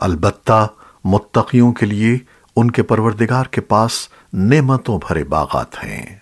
البتہ متقیوں کے لیے ان کے پروردگار کے پاس نعمتوں بھرے باغات ہیں۔